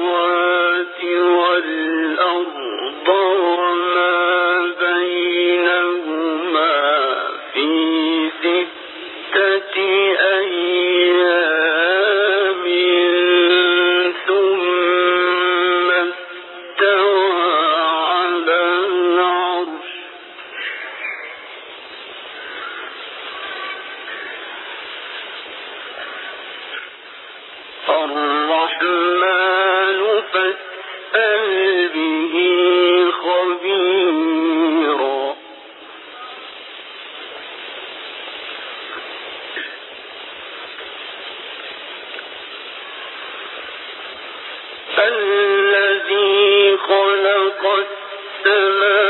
السماوات والأرض وما السماء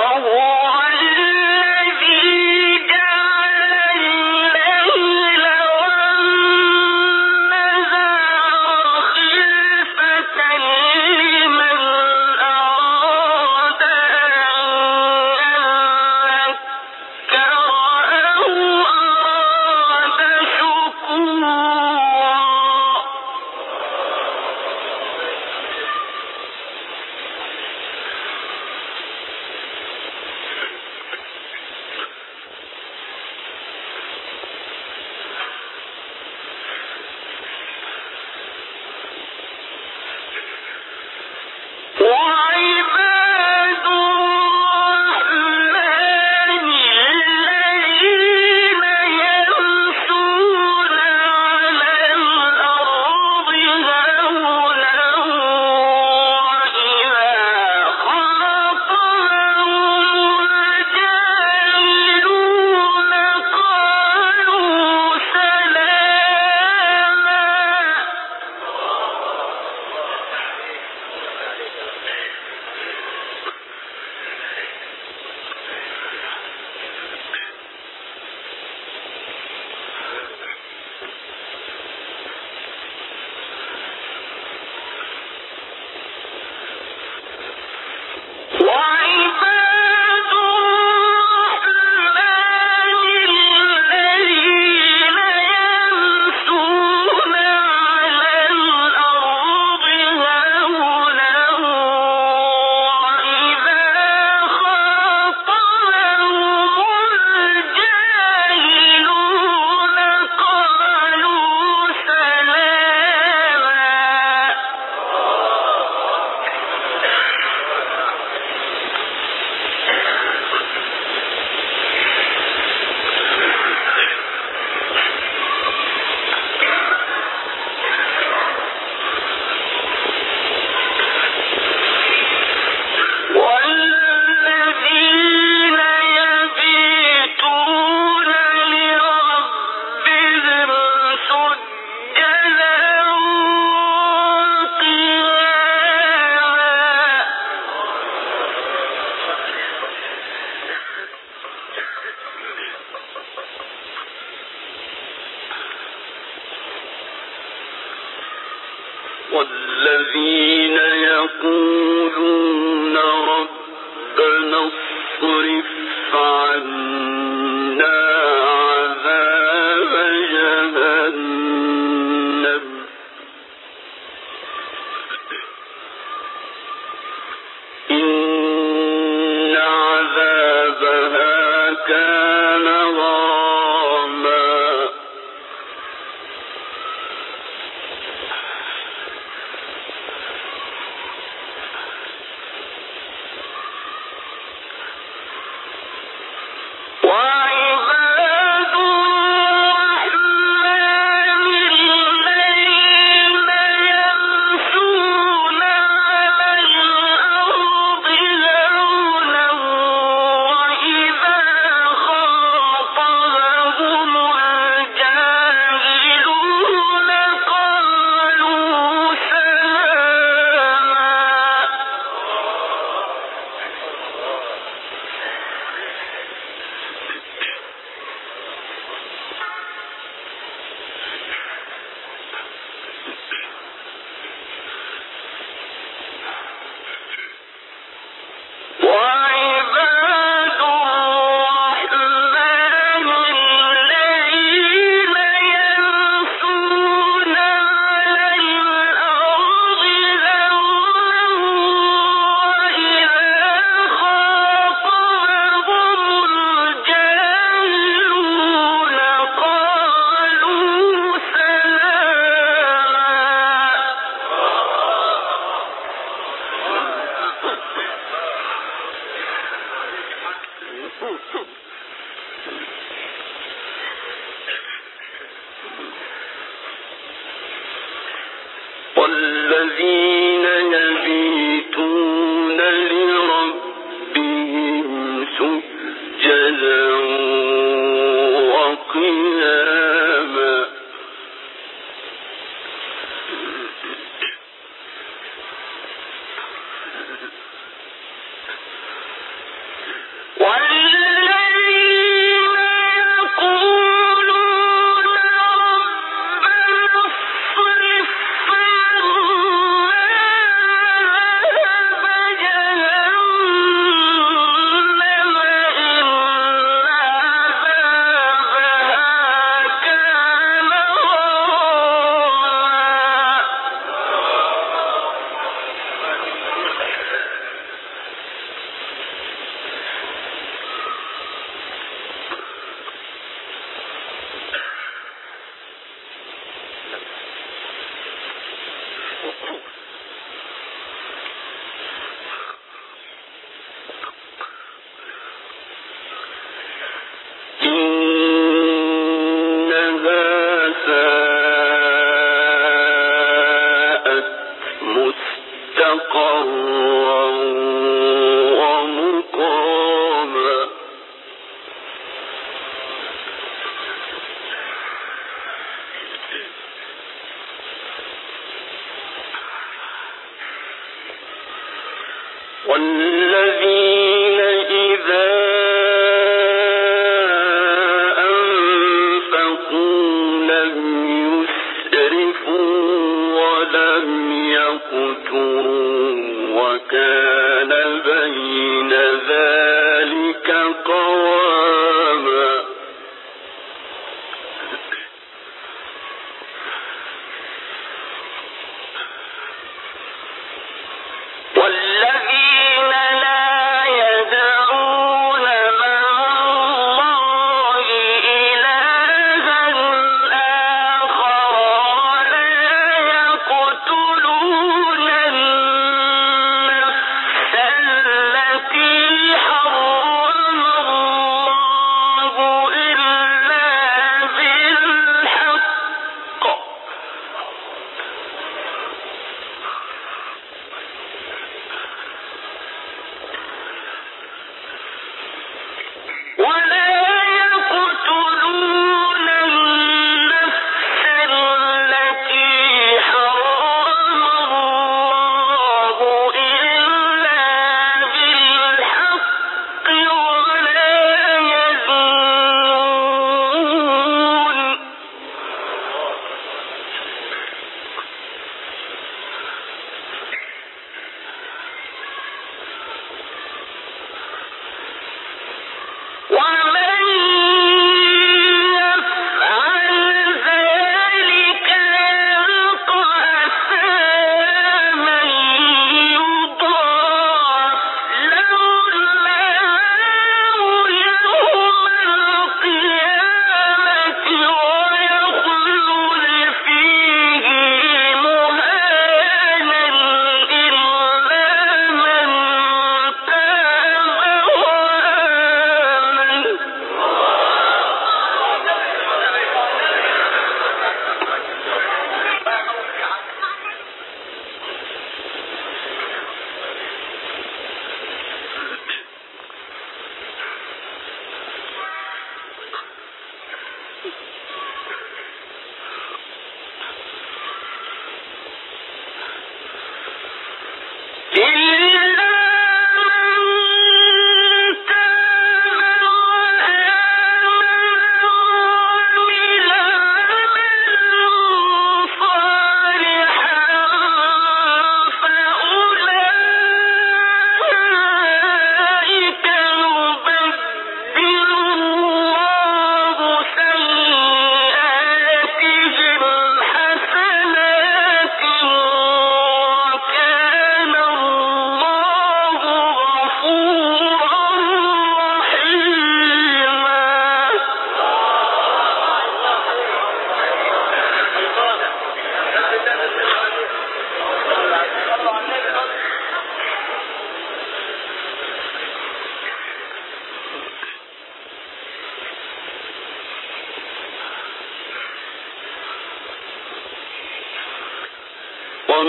Amém.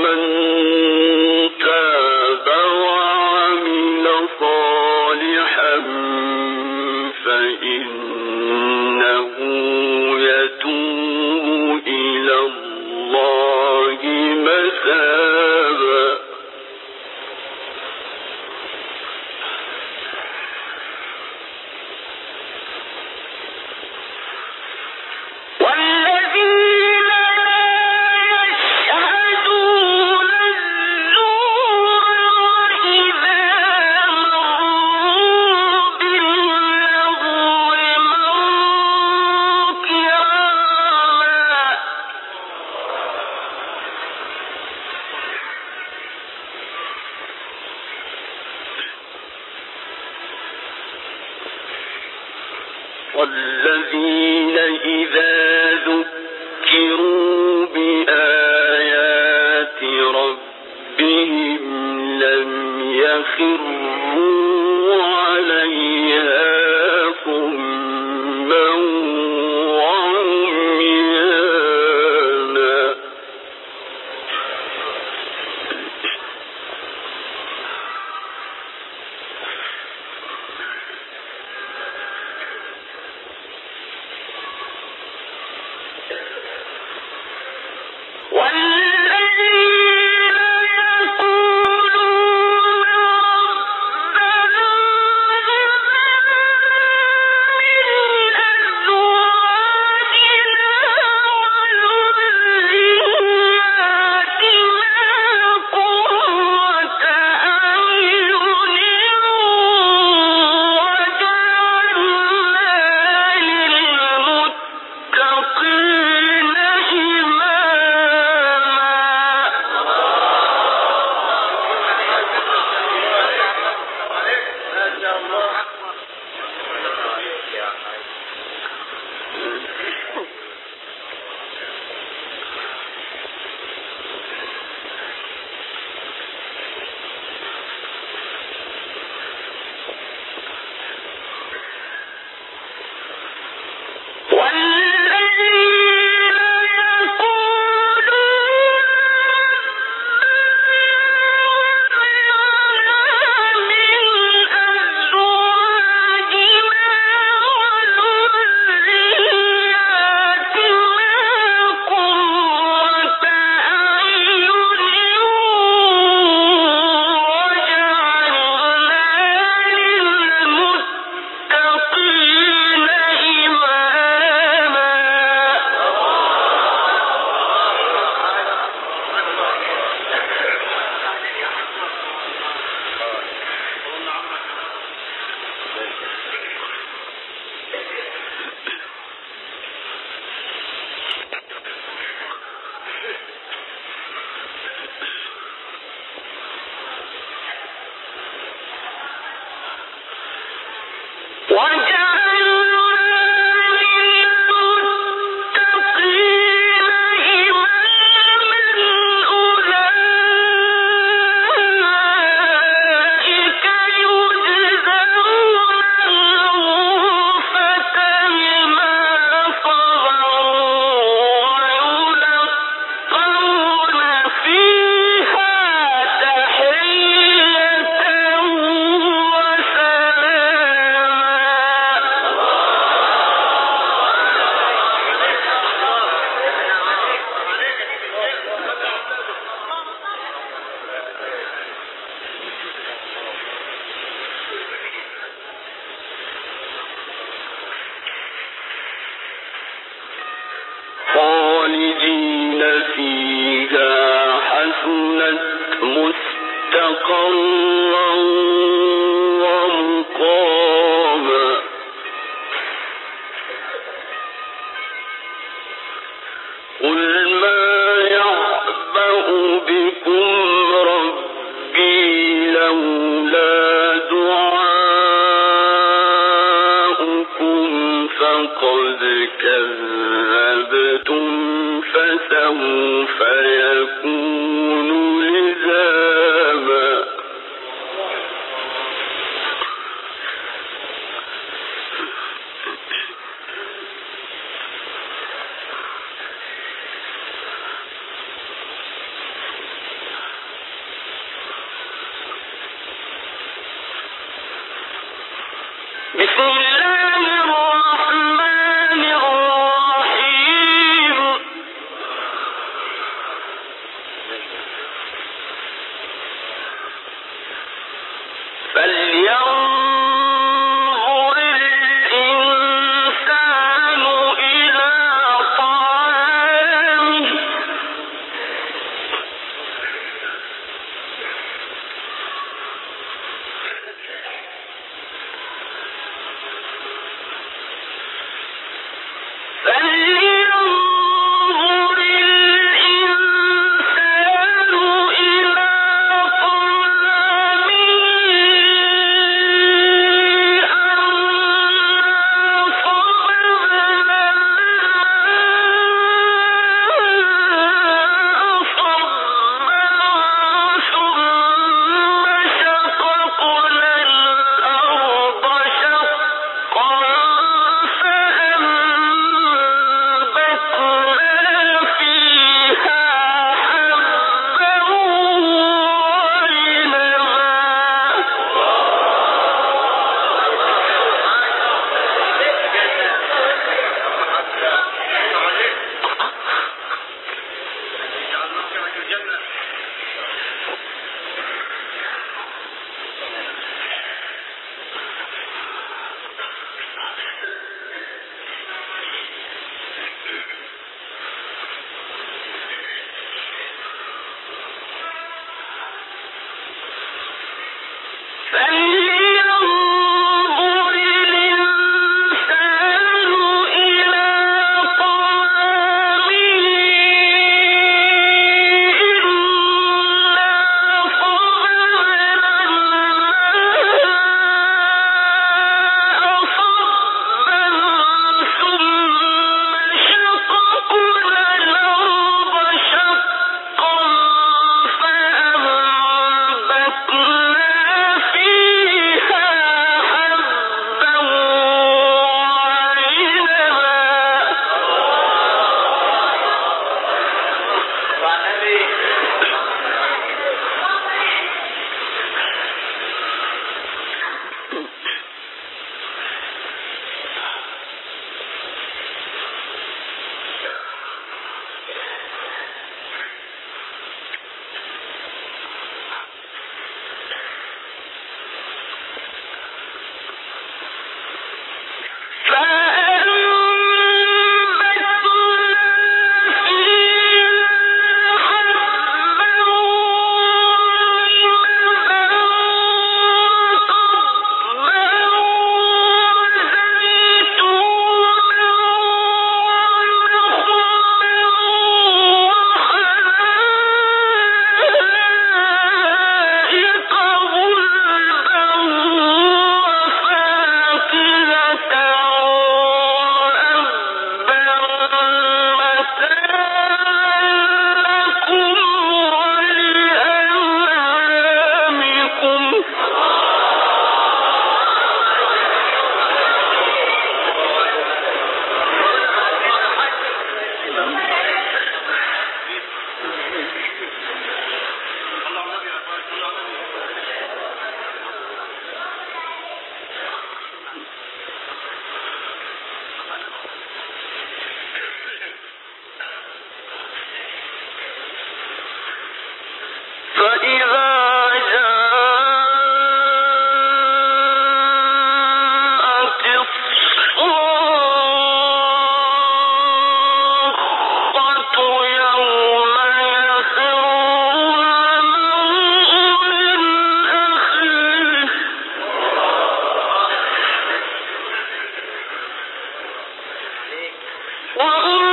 ومن والذين إذا ذكروا بآيات ربهم لم يخروا فقد كذبتم فسوف يكون لزاما. فلينظر Now,